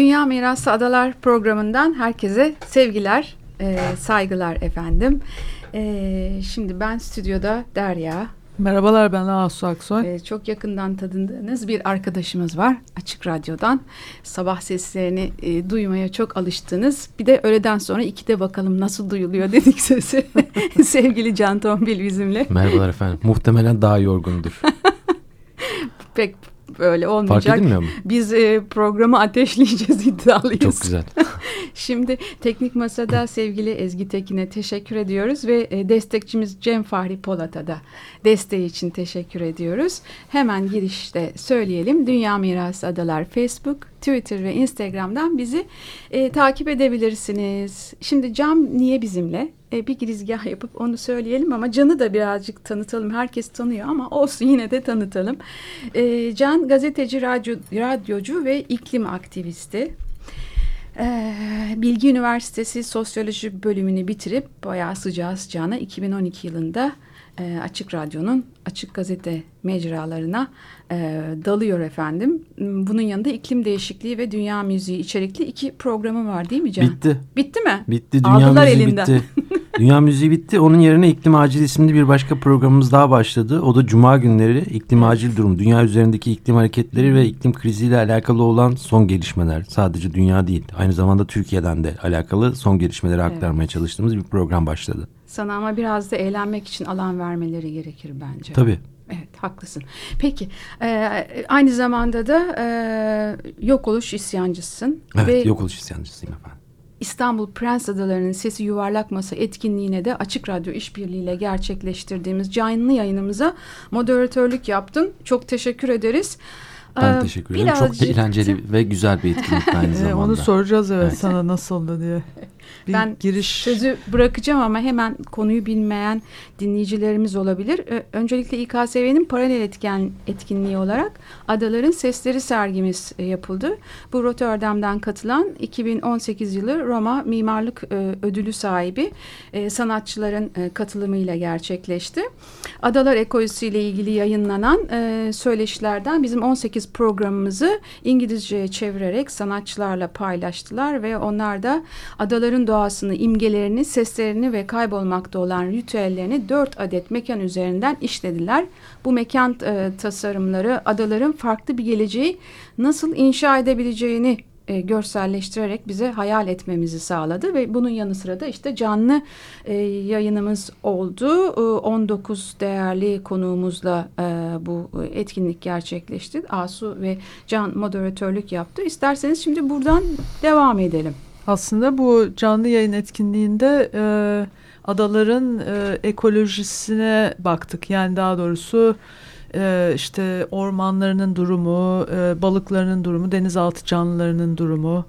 Dünya Mirası Adalar programından herkese sevgiler, e, saygılar efendim. E, şimdi ben stüdyoda Derya. Merhabalar ben Asu Aksoy. E, çok yakından tadındığınız bir arkadaşımız var Açık Radyo'dan. Sabah seslerini e, duymaya çok alıştınız. Bir de öğleden sonra ikide bakalım nasıl duyuluyor dedik sesi. Sevgili Can Tombil bizimle. Merhabalar efendim. Muhtemelen daha yorgundur. Pek öyle olmayacak. Fark edilmiyor mu? Biz e, programı ateşleyeceğiz iddialıyız. Çok güzel. Şimdi Teknik Masa'da sevgili Ezgi Tekin'e teşekkür ediyoruz ve e, destekçimiz Cem Fahri Polat'a da desteği için teşekkür ediyoruz. Hemen girişte söyleyelim. Dünya Mirası Adalar Facebook, Twitter ve Instagram'dan bizi e, takip edebilirsiniz. Şimdi Cam niye bizimle? E, bir girizgah yapıp onu söyleyelim ama Can'ı da birazcık tanıtalım. Herkes tanıyor ama olsun yine de tanıtalım. E, Can gazeteci, radyo, radyocu ve iklim aktivisti. Ee, Bilgi Üniversitesi Sosyoloji bölümünü bitirip bayağı sıcağı sıcağına 2012 yılında e, Açık Radyo'nun Açık Gazete mecralarına e, dalıyor efendim. Bunun yanında iklim değişikliği ve dünya müziği içerikli iki programı var değil mi Can? Bitti. Bitti mi? Bitti. Dünya Aldılar müziği elinden. bitti. dünya müziği bitti. Onun yerine iklim acil isimli bir başka programımız daha başladı. O da Cuma günleri iklim acil durum. Dünya üzerindeki iklim hareketleri ve iklim kriziyle alakalı olan son gelişmeler. Sadece dünya değil. Aynı zamanda Türkiye'den de alakalı son gelişmeleri aktarmaya çalıştığımız bir program başladı. Sana ama biraz da eğlenmek için alan vermeleri gerekir bence. Tabii. Evet haklısın. Peki e, aynı zamanda da e, yok oluş isyancısın. Evet ve yok oluş isyancısıyım efendim. İstanbul Prens Adaları'nın Sesi Yuvarlak Masa etkinliğine de Açık Radyo işbirliğiyle gerçekleştirdiğimiz canlı yayınımıza moderatörlük yaptın. Çok teşekkür ederiz. Ben Ee, teşekkür ederim. Çok birazcık- eğlenceli ve güzel bir etkinlik aynı zamanda. onu soracağız evet, Evet. sana nasıldı diye. Bir Ben giriş Sözü bırakacağım ama hemen konuyu bilmeyen dinleyicilerimiz olabilir. Öncelikle İKSV'nin paralel etken, etkinliği olarak Adaların Sesleri sergimiz e, yapıldı. Bu Rotterdam'dan katılan 2018 yılı Roma Mimarlık e, Ödülü sahibi e, sanatçıların katılımıyla gerçekleşti. Adalar ekolojisi ile ilgili yayınlanan söyleşilerden bizim 18 programımızı İngilizceye çevirerek sanatçılarla paylaştılar ve onlar da adaların doğasını, imgelerini, seslerini ve kaybolmakta olan ritüellerini dört adet mekan üzerinden işlediler. Bu mekan e, tasarımları adaların farklı bir geleceği nasıl inşa edebileceğini e, görselleştirerek bize hayal etmemizi sağladı ve bunun yanı sıra da işte canlı e, yayınımız oldu. E, 19 değerli konuğumuzla e, bu etkinlik gerçekleşti. Asu ve Can moderatörlük yaptı. İsterseniz şimdi buradan devam edelim. Aslında bu canlı yayın etkinliğinde e, adaların e, ekolojisine baktık. Yani daha doğrusu e, işte ormanlarının durumu, e, balıklarının durumu, denizaltı canlılarının durumu,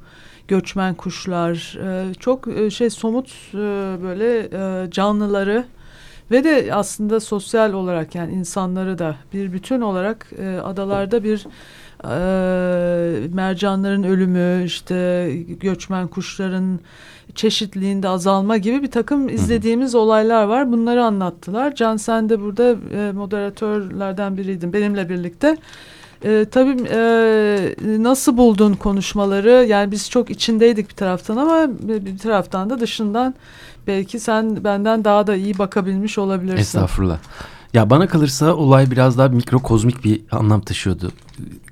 göçmen kuşlar, e, çok e, şey somut e, böyle e, canlıları ve de aslında sosyal olarak yani insanları da bir bütün olarak e, adalarda bir mercanların ölümü, işte göçmen kuşların çeşitliliğinde azalma gibi bir takım izlediğimiz olaylar var. Bunları anlattılar. Can sen de burada e, moderatörlerden biriydin benimle birlikte. E, tabii e, nasıl buldun konuşmaları? Yani biz çok içindeydik bir taraftan ama bir taraftan da dışından belki sen benden daha da iyi bakabilmiş olabilirsin. Estağfurullah. Ya bana kalırsa olay biraz daha mikrokozmik bir anlam taşıyordu.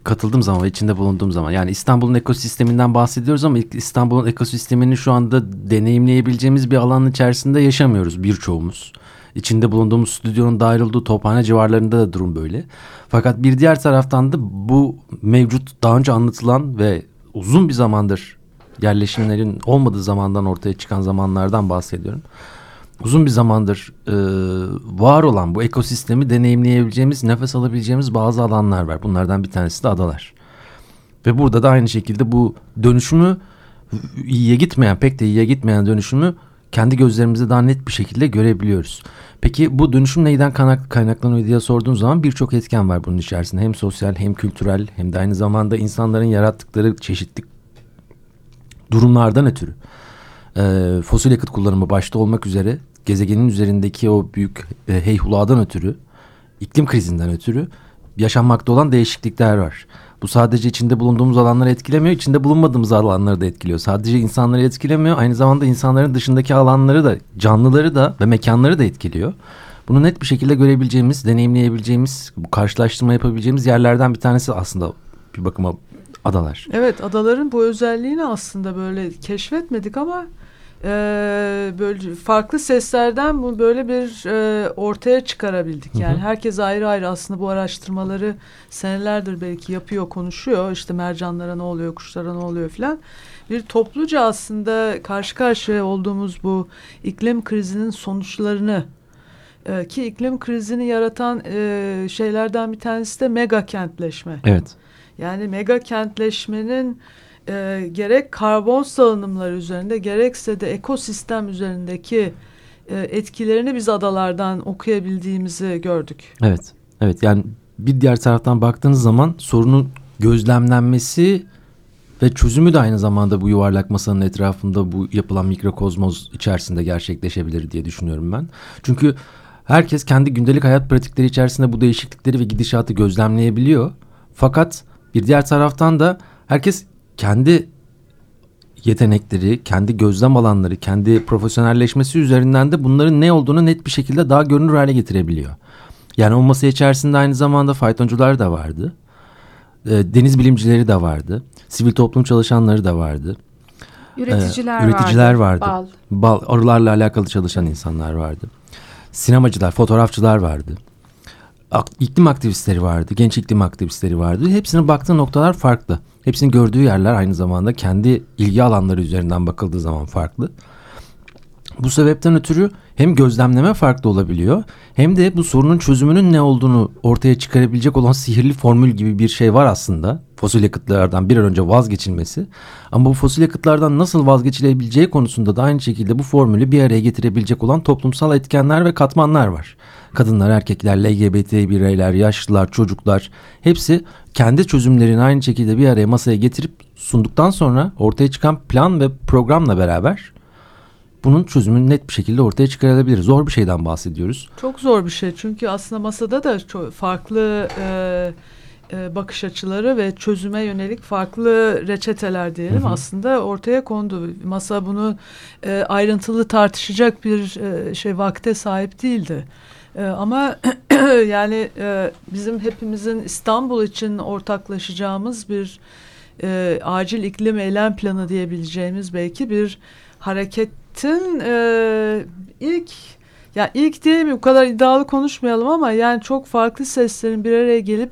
Katıldığım zaman içinde bulunduğum zaman. Yani İstanbul'un ekosisteminden bahsediyoruz ama İstanbul'un ekosistemini şu anda deneyimleyebileceğimiz bir alanın içerisinde yaşamıyoruz birçoğumuz. İçinde bulunduğumuz stüdyonun dahil olduğu tophane civarlarında da durum böyle. Fakat bir diğer taraftan da bu mevcut daha önce anlatılan ve uzun bir zamandır yerleşimlerin olmadığı zamandan ortaya çıkan zamanlardan bahsediyorum uzun bir zamandır e, var olan bu ekosistemi deneyimleyebileceğimiz, nefes alabileceğimiz bazı alanlar var. Bunlardan bir tanesi de adalar. Ve burada da aynı şekilde bu dönüşümü iyiye gitmeyen pek de iyiye gitmeyen dönüşümü kendi gözlerimizde daha net bir şekilde görebiliyoruz. Peki bu dönüşüm neyden kaynaklanıyor diye sorduğum zaman birçok etken var bunun içerisinde. Hem sosyal hem kültürel hem de aynı zamanda insanların yarattıkları çeşitli durumlardan ötürü. Ee, fosil yakıt kullanımı başta olmak üzere gezegenin üzerindeki o büyük e, heyhuladan ötürü, iklim krizinden ötürü yaşanmakta olan değişiklikler var. Bu sadece içinde bulunduğumuz alanları etkilemiyor, içinde bulunmadığımız alanları da etkiliyor. Sadece insanları etkilemiyor, aynı zamanda insanların dışındaki alanları da, canlıları da ve mekanları da etkiliyor. Bunu net bir şekilde görebileceğimiz, deneyimleyebileceğimiz, bu karşılaştırma yapabileceğimiz yerlerden bir tanesi aslında bir bakıma adalar. Evet, adaların bu özelliğini aslında böyle keşfetmedik ama e, böyle farklı seslerden bu böyle bir e, ortaya çıkarabildik. Yani hı hı. herkes ayrı ayrı aslında bu araştırmaları senelerdir belki yapıyor, konuşuyor. İşte mercanlara ne oluyor, kuşlara ne oluyor filan. Bir topluca aslında karşı karşıya olduğumuz bu iklim krizinin sonuçlarını e, ki iklim krizini yaratan e, şeylerden bir tanesi de mega kentleşme. Evet. Yani mega kentleşmenin e, gerek karbon salınımları üzerinde gerekse de ekosistem üzerindeki e, etkilerini biz adalardan okuyabildiğimizi gördük. Evet, evet yani bir diğer taraftan baktığınız zaman sorunun gözlemlenmesi ve çözümü de aynı zamanda bu yuvarlak masanın etrafında bu yapılan mikrokozmoz içerisinde gerçekleşebilir diye düşünüyorum ben. Çünkü herkes kendi gündelik hayat pratikleri içerisinde bu değişiklikleri ve gidişatı gözlemleyebiliyor. Fakat bir diğer taraftan da herkes kendi yetenekleri, kendi gözlem alanları, kendi profesyonelleşmesi üzerinden de bunların ne olduğunu net bir şekilde daha görünür hale getirebiliyor. Yani o masa içerisinde aynı zamanda faytoncular da vardı. E, deniz bilimcileri de vardı. Sivil toplum çalışanları da vardı. Üreticiler, e, üreticiler vardı. vardı. Bal. Bal, arılarla alakalı çalışan insanlar vardı. Sinemacılar, fotoğrafçılar vardı. İklim aktivistleri vardı, genç iklim aktivistleri vardı. Hepsinin baktığı noktalar farklı. Hepsinin gördüğü yerler aynı zamanda kendi ilgi alanları üzerinden bakıldığı zaman farklı. Bu sebepten ötürü hem gözlemleme farklı olabiliyor hem de bu sorunun çözümünün ne olduğunu ortaya çıkarabilecek olan sihirli formül gibi bir şey var aslında. Fosil yakıtlardan bir an önce vazgeçilmesi. Ama bu fosil yakıtlardan nasıl vazgeçilebileceği konusunda da aynı şekilde bu formülü bir araya getirebilecek olan toplumsal etkenler ve katmanlar var. Kadınlar, erkekler, LGBT bireyler, yaşlılar, çocuklar hepsi kendi çözümlerini aynı şekilde bir araya masaya getirip sunduktan sonra ortaya çıkan plan ve programla beraber bunun çözümünü net bir şekilde ortaya çıkarılabilir. Zor bir şeyden bahsediyoruz. Çok zor bir şey çünkü aslında masada da çok farklı e, e, bakış açıları ve çözüme yönelik farklı reçeteler diyelim hı hı. aslında ortaya kondu. Masa bunu e, ayrıntılı tartışacak bir e, şey vakte sahip değildi. E, ama yani e, bizim hepimizin İstanbul için ortaklaşacağımız bir e, acil iklim eylem planı diyebileceğimiz belki bir hareketin e, ilk ya ilk değil mi bu kadar iddialı konuşmayalım ama yani çok farklı seslerin bir araya gelip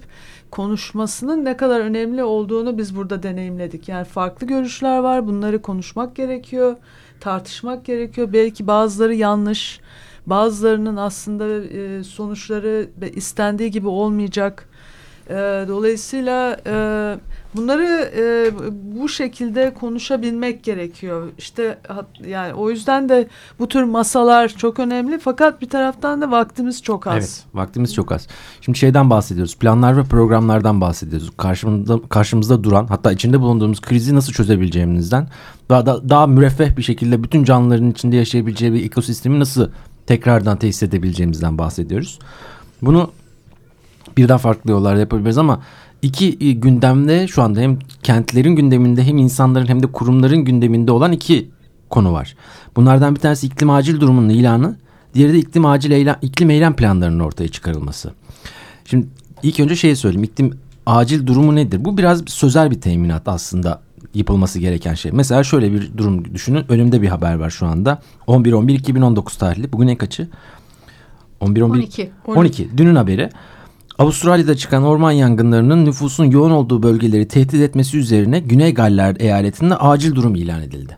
konuşmasının ne kadar önemli olduğunu biz burada deneyimledik. Yani farklı görüşler var. Bunları konuşmak gerekiyor, tartışmak gerekiyor. Belki bazıları yanlış, bazılarının aslında e, sonuçları istendiği gibi olmayacak. E, dolayısıyla e, bunları e, bu şekilde konuşabilmek gerekiyor. İşte yani o yüzden de bu tür masalar çok önemli. Fakat bir taraftan da vaktimiz çok az. Evet, vaktimiz çok az. Şimdi şeyden bahsediyoruz. Planlar ve programlardan bahsediyoruz. Karşımızda karşımızda duran, hatta içinde bulunduğumuz krizi nasıl çözebileceğimizden, daha da, daha müreffeh bir şekilde bütün canlıların içinde yaşayabileceği bir ekosistemi nasıl tekrardan tesis edebileceğimizden bahsediyoruz. Bunu birden farklı yollarda yapabiliriz ama iki e, gündemde şu anda hem kentlerin gündeminde hem insanların hem de kurumların gündeminde olan iki konu var. Bunlardan bir tanesi iklim acil durumunun ilanı, diğeri de iklim acil eylem, iklim eylem planlarının ortaya çıkarılması. Şimdi ilk önce şeyi söyleyeyim. İklim acil durumu nedir? Bu biraz sözel bir teminat aslında yapılması gereken şey. Mesela şöyle bir durum düşünün. Önümde bir haber var şu anda. 11-11-2019 tarihli. Bugün en kaçı? 11 11 12. 12. Dünün haberi. Avustralya'da çıkan orman yangınlarının nüfusun yoğun olduğu bölgeleri tehdit etmesi üzerine Güney Galler eyaletinde acil durum ilan edildi.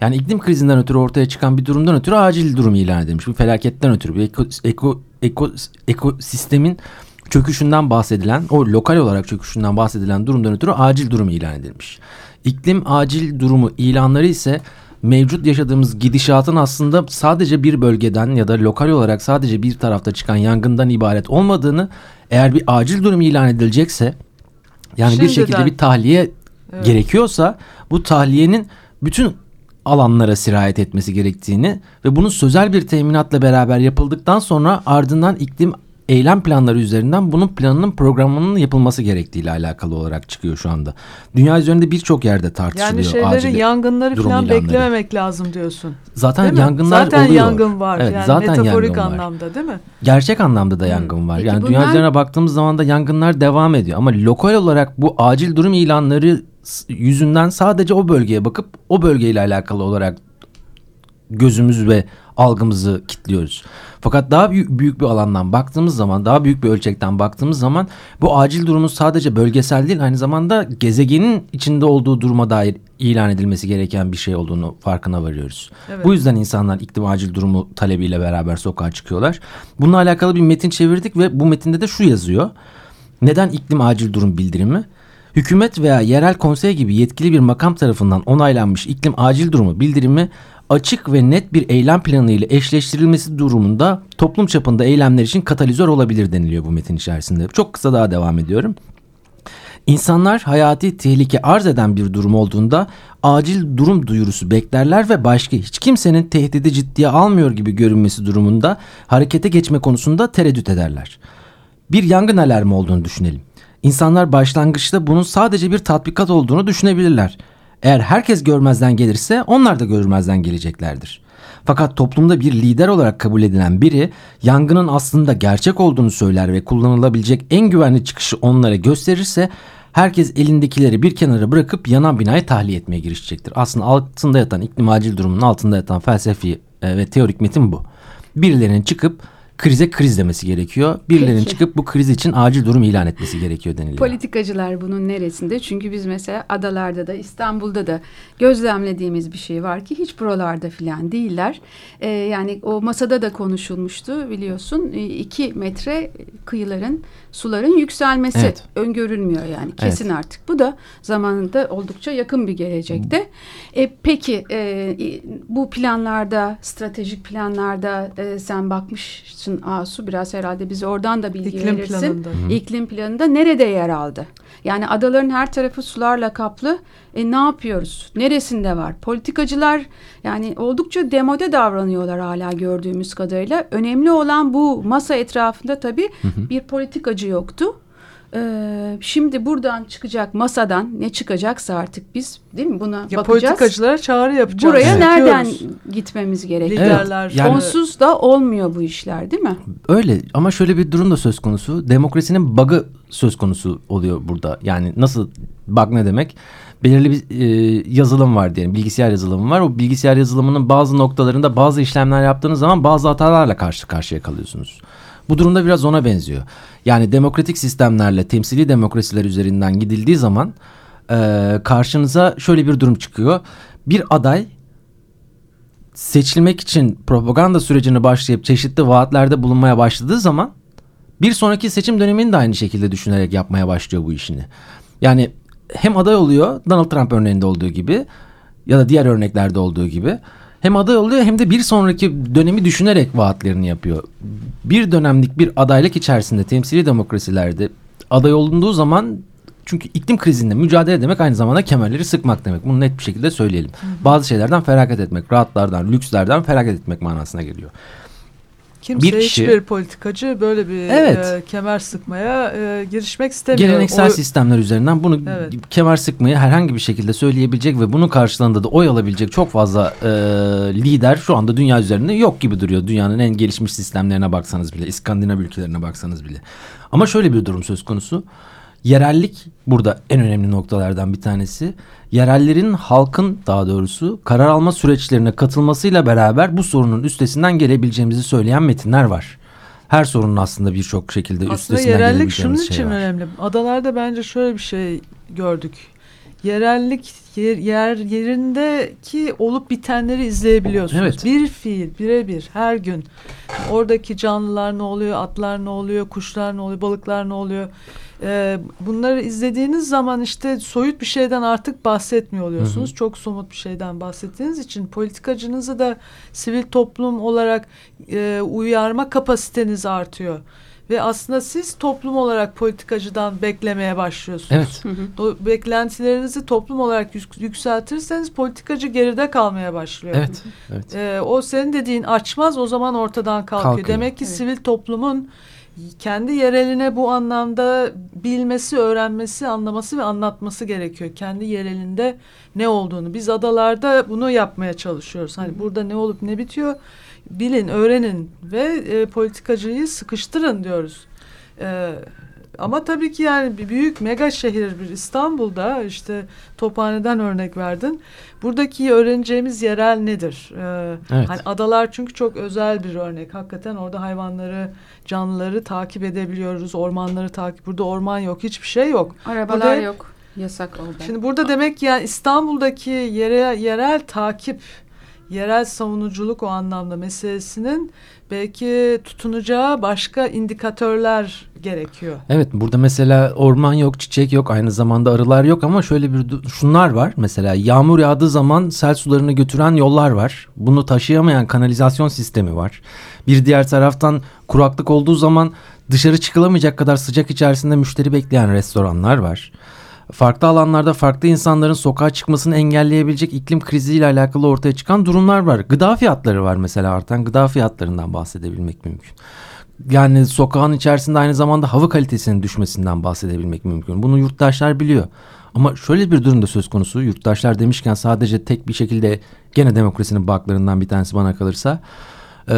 Yani iklim krizinden ötürü ortaya çıkan bir durumdan ötürü acil durum ilan edilmiş. Bir felaketten ötürü bir eko, eko, eko, ekosistemin çöküşünden bahsedilen o lokal olarak çöküşünden bahsedilen durumdan ötürü acil durum ilan edilmiş. İklim acil durumu ilanları ise mevcut yaşadığımız gidişatın aslında sadece bir bölgeden ya da lokal olarak sadece bir tarafta çıkan yangından ibaret olmadığını eğer bir acil durum ilan edilecekse yani Şimdiden. bir şekilde bir tahliye Evet. gerekiyorsa bu tahliyenin bütün alanlara sirayet etmesi gerektiğini ve bunun sözel bir teminatla beraber yapıldıktan sonra ardından iklim eylem planları üzerinden bunun planının programının yapılması gerektiğiyle alakalı olarak çıkıyor şu anda. Dünya üzerinde birçok yerde tartışılıyor. Yani şeyleri acil yangınları falan ilanları. beklememek lazım diyorsun. Zaten Değil mi? yangınlar zaten oluyor. yangın var. Evet, yani zaten metaforik yangın var. anlamda değil mi? Gerçek anlamda da yangın var. Peki yani bunlar- dünya üzerine baktığımız zaman da yangınlar devam ediyor. Ama lokal olarak bu acil durum ilanları yüzünden sadece o bölgeye bakıp o bölgeyle alakalı olarak gözümüz ve algımızı kilitliyoruz. Fakat daha büyük, büyük bir alandan baktığımız zaman, daha büyük bir ölçekten baktığımız zaman bu acil durumun sadece bölgesel değil aynı zamanda gezegenin içinde olduğu duruma dair ilan edilmesi gereken bir şey olduğunu farkına varıyoruz. Evet. Bu yüzden insanlar iklim acil durumu talebiyle beraber sokağa çıkıyorlar. Bununla alakalı bir metin çevirdik ve bu metinde de şu yazıyor. Neden iklim acil durum bildirimi? Hükümet veya yerel konsey gibi yetkili bir makam tarafından onaylanmış iklim acil durumu bildirimi açık ve net bir eylem planı ile eşleştirilmesi durumunda toplum çapında eylemler için katalizör olabilir deniliyor bu metin içerisinde. Çok kısa daha devam ediyorum. İnsanlar hayati tehlike arz eden bir durum olduğunda acil durum duyurusu beklerler ve başka hiç kimsenin tehdidi ciddiye almıyor gibi görünmesi durumunda harekete geçme konusunda tereddüt ederler. Bir yangın alarmı olduğunu düşünelim. İnsanlar başlangıçta bunun sadece bir tatbikat olduğunu düşünebilirler. Eğer herkes görmezden gelirse onlar da görmezden geleceklerdir. Fakat toplumda bir lider olarak kabul edilen biri yangının aslında gerçek olduğunu söyler ve kullanılabilecek en güvenli çıkışı onlara gösterirse herkes elindekileri bir kenara bırakıp yanan binayı tahliye etmeye girişecektir. Aslında altında yatan iklim acil durumunun altında yatan felsefi e, ve teorik metin bu. Birilerinin çıkıp krize kriz demesi gerekiyor. Birilerinin Peki. çıkıp bu kriz için acil durum ilan etmesi gerekiyor deniliyor. Politikacılar bunun neresinde? Çünkü biz mesela adalarda da İstanbul'da da gözlemlediğimiz bir şey var ki hiç buralarda filan değiller. Ee, yani o masada da konuşulmuştu biliyorsun. Ee, iki metre kıyıların suların yükselmesi Evet. öngörülmüyor yani kesin artık. Bu da zamanında oldukça yakın bir gelecekte. E, peki e, bu planlarda stratejik planlarda e, sen bakmışsın Asu biraz herhalde bize oradan da bilgi İklim verirsin. planında. İklim planında nerede yer aldı? Yani adaların her tarafı sularla kaplı. E, ne yapıyoruz? Neresinde var? Politikacılar yani oldukça demode davranıyorlar hala gördüğümüz kadarıyla. Önemli olan bu masa etrafında tabii bir politikacı yoktu. Ee, şimdi buradan çıkacak masadan ne çıkacaksa artık biz değil mi buna Ya bakacağız. politikacılara çağrı yapacağız. Buraya Evet. nereden Yapıyoruz. gitmemiz gerekiyor? Liderler. yani- Onsuz da olmuyor bu işler değil mi? Öyle ama şöyle bir durum da söz konusu. Demokrasinin bug'ı söz konusu oluyor burada. Yani nasıl bug ne demek? Belirli bir e, yazılım var diyelim. Bilgisayar yazılımı var. O bilgisayar yazılımının bazı noktalarında bazı işlemler yaptığınız zaman bazı hatalarla karşı karşıya kalıyorsunuz. Bu durumda biraz ona benziyor. Yani demokratik sistemlerle temsili demokrasiler üzerinden gidildiği zaman e, karşınıza şöyle bir durum çıkıyor. Bir aday seçilmek için propaganda sürecini başlayıp çeşitli vaatlerde bulunmaya başladığı zaman bir sonraki seçim dönemini de aynı şekilde düşünerek yapmaya başlıyor bu işini. Yani hem aday oluyor Donald Trump örneğinde olduğu gibi ya da diğer örneklerde olduğu gibi hem aday oluyor hem de bir sonraki dönemi düşünerek vaatlerini yapıyor. Bir dönemlik bir adaylık içerisinde temsili demokrasilerde aday olunduğu zaman çünkü iklim krizinde mücadele demek aynı zamanda kemerleri sıkmak demek. Bunu net bir şekilde söyleyelim. Bazı şeylerden feragat etmek, rahatlardan, lükslerden feragat etmek manasına geliyor. Kimse bir kişi- hiçbir politikacı böyle bir Evet. e, kemer sıkmaya e, girişmek istemiyor. Geleneksel O- sistemler üzerinden bunu Evet. kemer sıkmayı herhangi bir şekilde söyleyebilecek ve bunun karşılığında da oy alabilecek çok fazla e, lider şu anda dünya üzerinde yok gibi duruyor. Dünyanın en gelişmiş sistemlerine baksanız bile, İskandinav ülkelerine baksanız bile. Ama şöyle bir durum söz konusu. Yerellik burada en önemli noktalardan bir tanesi. Yerellerin halkın daha doğrusu karar alma süreçlerine katılmasıyla beraber bu sorunun üstesinden gelebileceğimizi söyleyen metinler var. Her sorunun aslında birçok şekilde Aslında üstesinden yerellik gelebileceğimiz şunun şey için var. önemli. Adalarda bence şöyle bir şey gördük. Yerellik yer, yer yerindeki olup bitenleri izleyebiliyorsunuz. Evet. Bir fiil birebir her gün oradaki canlılar ne oluyor, atlar ne oluyor, kuşlar ne oluyor, balıklar ne oluyor. Ee, bunları izlediğiniz zaman işte soyut bir şeyden artık bahsetmiyor oluyorsunuz. Hı hı. Çok somut bir şeyden bahsettiğiniz için politikacınızı da sivil toplum olarak e, uyarma kapasiteniz artıyor. Ve aslında siz toplum olarak politikacıdan beklemeye başlıyorsunuz. Evet. Hı hı. O beklentilerinizi toplum olarak yük- yükseltirseniz politikacı geride kalmaya başlıyor. Evet. Evet. Ee, o senin dediğin açmaz o zaman ortadan kalkıyor. Kalkıyor. Demek ki Evet. sivil toplumun kendi yereline bu anlamda bilmesi, öğrenmesi, anlaması ve anlatması gerekiyor. Kendi yerelinde ne olduğunu. Biz adalarda bunu yapmaya çalışıyoruz. Hani burada ne olup ne bitiyor bilin, öğrenin ve e, politikacıyı sıkıştırın diyoruz. E, ama tabii ki yani bir büyük mega şehir bir İstanbul'da işte Tophane'den örnek verdin. Buradaki öğreneceğimiz yerel nedir? E, Evet. Hani adalar çünkü çok özel bir örnek. Hakikaten orada hayvanları, canlıları takip edebiliyoruz. Ormanları takip. Burada orman yok, hiçbir şey yok. Arabalar Burada- yok. Yasak orada. Şimdi burada demek ki yani İstanbul'daki yere, yerel takip, yerel savunuculuk o anlamda meselesinin belki tutunacağı başka indikatörler gerekiyor. Evet burada mesela orman yok, çiçek yok, aynı zamanda arılar yok ama şöyle bir şunlar var. Mesela yağmur yağdığı zaman sel sularını götüren yollar var. Bunu taşıyamayan kanalizasyon sistemi var. Bir diğer taraftan kuraklık olduğu zaman dışarı çıkılamayacak kadar sıcak içerisinde müşteri bekleyen restoranlar var. Farklı alanlarda farklı insanların sokağa çıkmasını engelleyebilecek iklim kriziyle alakalı ortaya çıkan durumlar var. Gıda fiyatları var mesela artan gıda fiyatlarından bahsedebilmek mümkün. Yani sokağın içerisinde aynı zamanda hava kalitesinin düşmesinden bahsedebilmek mümkün. Bunu yurttaşlar biliyor. Ama şöyle bir durumda söz konusu. Yurttaşlar demişken sadece tek bir şekilde gene demokrasinin baklarından bir tanesi bana kalırsa. E,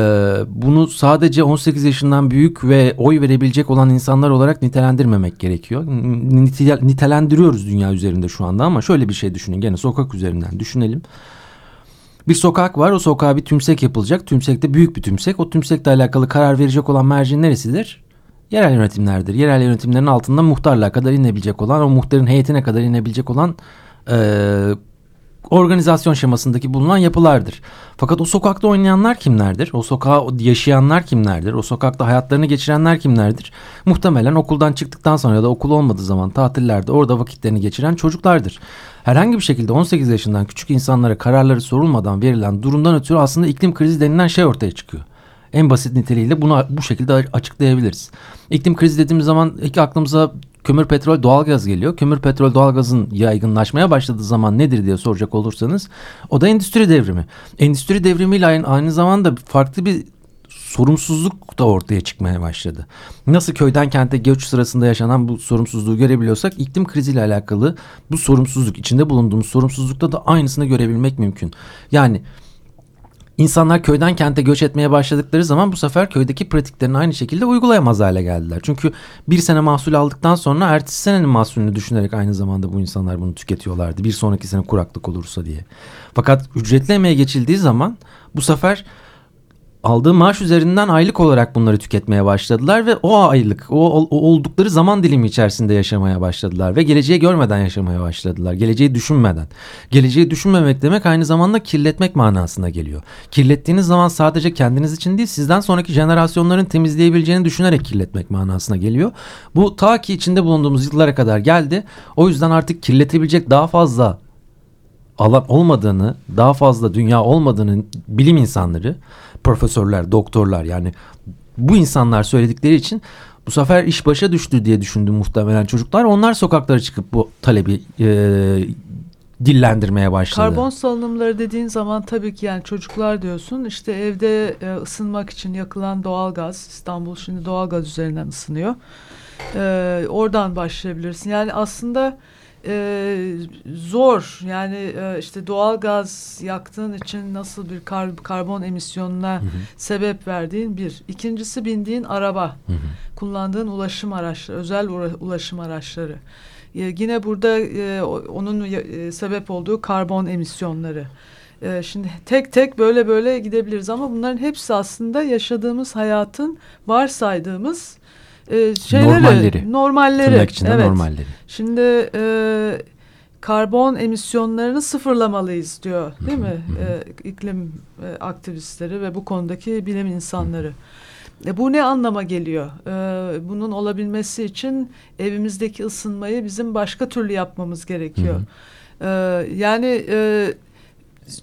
bunu sadece 18 yaşından büyük ve oy verebilecek olan insanlar olarak nitelendirmemek gerekiyor. Nite- Nitelendiriyoruz dünya üzerinde şu anda ama şöyle bir şey düşünün. Gene sokak üzerinden düşünelim. Bir sokak var. O sokağa bir tümsek yapılacak. Tümsekte büyük bir tümsek. O tümsekle alakalı karar verecek olan mercin neresidir? Yerel yönetimlerdir. Yerel yönetimlerin altında muhtarlığa kadar inebilecek olan, o muhtarın heyetine kadar inebilecek olan eee, organizasyon şemasındaki bulunan yapılardır. Fakat o sokakta oynayanlar kimlerdir? O sokağa yaşayanlar kimlerdir? O sokakta hayatlarını geçirenler kimlerdir? Muhtemelen okuldan çıktıktan sonra ya da okul olmadığı zaman tatillerde orada vakitlerini geçiren çocuklardır. Herhangi bir şekilde 18 yaşından küçük insanlara kararları sorulmadan verilen durumdan ötürü aslında iklim krizi denilen şey ortaya çıkıyor. En basit niteliğiyle bunu bu şekilde açıklayabiliriz. İklim krizi dediğimiz zaman ilk aklımıza kömür, petrol, doğalgaz geliyor. Kömür, petrol, doğalgazın yaygınlaşmaya başladığı zaman nedir diye soracak olursanız o da endüstri devrimi. Endüstri devrimiyle aynı, zamanda farklı bir sorumsuzluk da ortaya çıkmaya başladı. Nasıl köyden kente göç sırasında yaşanan bu sorumsuzluğu görebiliyorsak iklim kriziyle alakalı bu sorumsuzluk içinde bulunduğumuz sorumsuzlukta da aynısını görebilmek mümkün. Yani İnsanlar köyden kente göç etmeye başladıkları zaman bu sefer köydeki pratiklerini aynı şekilde uygulayamaz hale geldiler. Çünkü bir sene mahsul aldıktan sonra ertesi senenin mahsulünü düşünerek aynı zamanda bu insanlar bunu tüketiyorlardı. Bir sonraki sene kuraklık olursa diye. Fakat ücretli emeğe geçildiği zaman bu sefer aldığı maaş üzerinden aylık olarak bunları tüketmeye başladılar ve o aylık o, o oldukları zaman dilimi içerisinde yaşamaya başladılar ve geleceği görmeden yaşamaya başladılar. Geleceği düşünmeden. Geleceği düşünmemek demek aynı zamanda kirletmek manasına geliyor. Kirlettiğiniz zaman sadece kendiniz için değil sizden sonraki jenerasyonların temizleyebileceğini düşünerek kirletmek manasına geliyor. Bu ta ki içinde bulunduğumuz yıllara kadar geldi. O yüzden artık kirletebilecek daha fazla alan olmadığını, daha fazla dünya olmadığını bilim insanları, profesörler, doktorlar yani bu insanlar söyledikleri için bu sefer iş başa düştü diye düşündü muhtemelen çocuklar. Onlar sokaklara çıkıp bu talebi e, dillendirmeye başladı. Karbon salınımları dediğin zaman tabii ki yani çocuklar diyorsun işte evde e, ısınmak için yakılan doğalgaz İstanbul şimdi doğalgaz üzerinden ısınıyor. E, oradan başlayabilirsin. Yani aslında e, zor yani e, işte doğalgaz yaktığın için nasıl bir kar, karbon emisyonuna Hı hı. sebep verdiğin bir. İkincisi bindiğin araba, Hı hı. kullandığın ulaşım araçları, özel ulaşım araçları. E, yine burada e, onun e, sebep olduğu karbon emisyonları. E, şimdi tek tek böyle böyle gidebiliriz ama bunların hepsi aslında yaşadığımız hayatın varsaydığımız e, şeyleri, Normalleri. normalleri. Tırnak içinde evet. normalleri. Şimdi e, karbon emisyonlarını sıfırlamalıyız diyor değil mi e, iklim e, aktivistleri ve bu konudaki bilim insanları. E, bu ne anlama geliyor? E, bunun olabilmesi için evimizdeki ısınmayı bizim başka türlü yapmamız gerekiyor. E, yani e,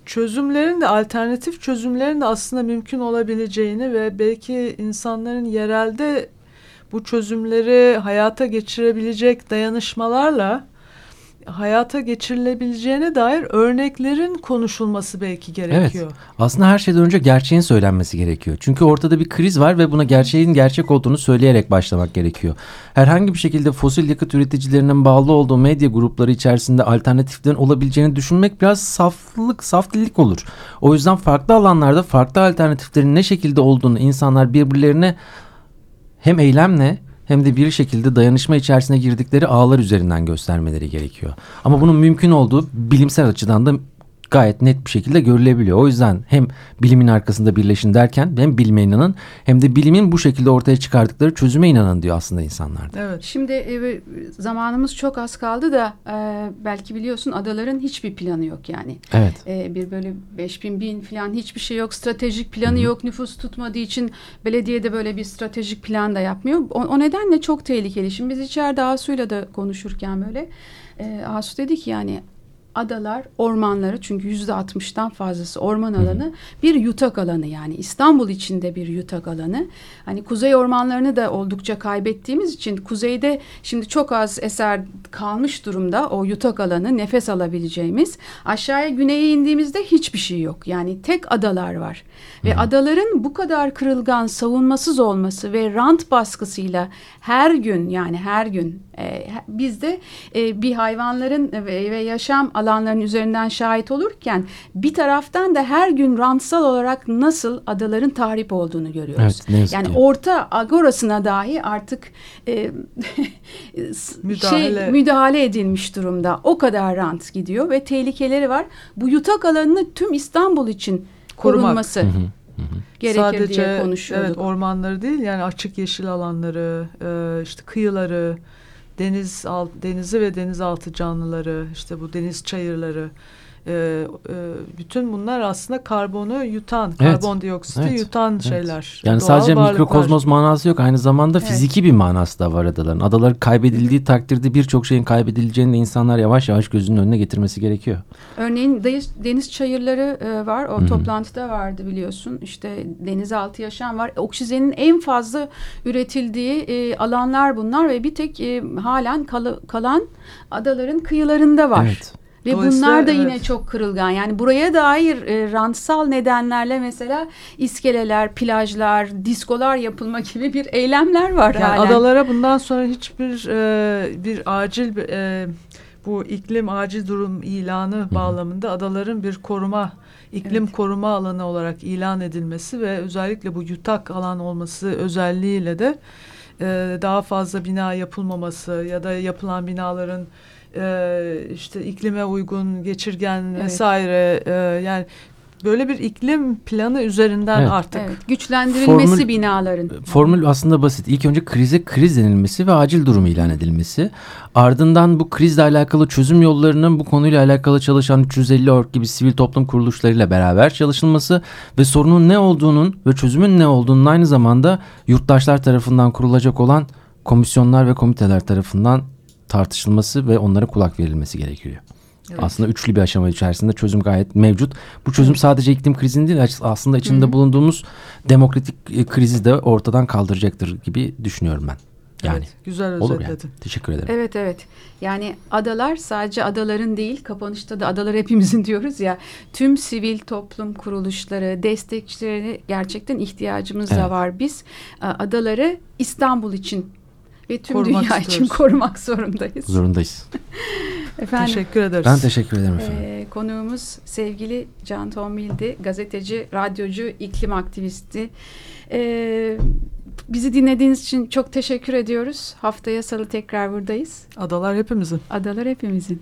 çözümlerin de alternatif çözümlerin de aslında mümkün olabileceğini ve belki insanların yerelde bu çözümleri hayata geçirebilecek dayanışmalarla hayata geçirilebileceğine dair örneklerin konuşulması belki gerekiyor. Evet. Aslında her şeyden önce gerçeğin söylenmesi gerekiyor. Çünkü ortada bir kriz var ve buna gerçeğin gerçek olduğunu söyleyerek başlamak gerekiyor. Herhangi bir şekilde fosil yakıt üreticilerinin bağlı olduğu medya grupları içerisinde alternatiflerin olabileceğini düşünmek biraz saflık, saf olur. O yüzden farklı alanlarda farklı alternatiflerin ne şekilde olduğunu insanlar birbirlerine hem eylemle hem de bir şekilde dayanışma içerisine girdikleri ağlar üzerinden göstermeleri gerekiyor. Ama bunun mümkün olduğu bilimsel açıdan da gayet net bir şekilde görülebiliyor. O yüzden hem bilimin arkasında birleşin derken hem bilime inanın hem de bilimin bu şekilde ortaya çıkardıkları çözüme inanın diyor aslında insanlar. Evet. Şimdi e, zamanımız çok az kaldı da e, belki biliyorsun adaların hiçbir planı yok yani. Evet. E, bir böyle 5000 bin falan hiçbir şey yok. Stratejik planı Hı-hı. yok. Nüfus tutmadığı için belediye de böyle bir stratejik plan da yapmıyor. O, o nedenle çok tehlikeli. Şimdi biz içeride Asu'yla da konuşurken böyle e, Asu dedi ki yani adalar ormanları çünkü yüzde altmıştan fazlası orman alanı bir yutak alanı yani İstanbul içinde bir yutak alanı. Hani kuzey ormanlarını da oldukça kaybettiğimiz için kuzeyde şimdi çok az eser kalmış durumda o yutak alanı nefes alabileceğimiz. Aşağıya güneye indiğimizde hiçbir şey yok. Yani tek adalar var. Ve adaların bu kadar kırılgan, savunmasız olması ve rant baskısıyla her gün yani her gün e, biz de e, bir hayvanların ve, ve yaşam alanlarının üzerinden şahit olurken bir taraftan da her gün rantsal olarak nasıl adaların tahrip olduğunu görüyoruz. Evet, yani orta agorasına dahi artık e, müdahale. şey müdahale edilmiş durumda. O kadar rant gidiyor ve tehlikeleri var. Bu yutak alanını tüm İstanbul için korunması. Hı gerekir Sadece, diye konuşuyorduk. Evet ormanları değil yani açık yeşil alanları, e, işte kıyıları, deniz alt, denizi ve denizaltı canlıları, işte bu deniz çayırları, e, e, bütün bunlar aslında karbonu yutan, evet. karbondioksiti evet. yutan evet. şeyler. Yani Doğal sadece mikrokozmos manası yok, aynı zamanda evet. fiziki bir manası da var adaların. Adalar kaybedildiği takdirde birçok şeyin kaybedileceğini de insanlar yavaş yavaş gözünün önüne getirmesi gerekiyor. Örneğin deniz, çayırları e, var, o Hı-hı. toplantıda vardı biliyorsun. İşte denizaltı yaşam var. Oksijenin en fazla üretildiği e, alanlar bunlar ve bir tek e, halen kal- kalan adaların kıyılarında var. Evet. Ve bunlar da evet. yine çok kırılgan. Yani buraya dair e, rantsal nedenlerle mesela iskeleler, plajlar, diskolar yapılma gibi bir eylemler var yani halen. Adalara bundan sonra hiçbir e, bir acil e, bu iklim acil durum ilanı Hı. bağlamında adaların bir koruma iklim evet. koruma alanı olarak ilan edilmesi ve özellikle bu yutak alan olması özelliğiyle de e, daha fazla bina yapılmaması ya da yapılan binaların e, işte iklime uygun, geçirgen evet. vesaire e, yani böyle bir iklim planı üzerinden evet. artık evet. güçlendirilmesi formül, binaların. Formül aslında basit. İlk önce krize kriz denilmesi ve acil durum ilan edilmesi. Ardından bu krizle alakalı çözüm yollarının bu konuyla alakalı çalışan 350 org gibi sivil toplum kuruluşlarıyla beraber çalışılması ve sorunun ne olduğunun ve çözümün ne olduğunun aynı zamanda yurttaşlar tarafından kurulacak olan komisyonlar ve komiteler tarafından tartışılması ve onlara kulak verilmesi gerekiyor. Evet. Aslında üçlü bir aşama içerisinde çözüm gayet mevcut. Bu çözüm sadece iklim krizini değil aslında içinde Hı-hı. bulunduğumuz demokratik e, krizi de ortadan kaldıracaktır gibi düşünüyorum ben. Yani evet, güzel özetledin. Yani. Teşekkür ederim. Evet evet. Yani adalar sadece adaların değil, kapanışta da adalar hepimizin diyoruz ya. Tüm sivil toplum kuruluşları, destekçileri gerçekten ihtiyacımız evet. da var. Biz e, adaları İstanbul için ve tüm korumak dünya istiyoruz. için korumak zorundayız. Zorundayız. efendim, teşekkür ederiz. Ben teşekkür ederim efendim. E, konuğumuz sevgili Can Tombil'di. Gazeteci, radyocu, iklim aktivisti. E, bizi dinlediğiniz için çok teşekkür ediyoruz. Haftaya salı tekrar buradayız. Adalar hepimizin. Adalar hepimizin.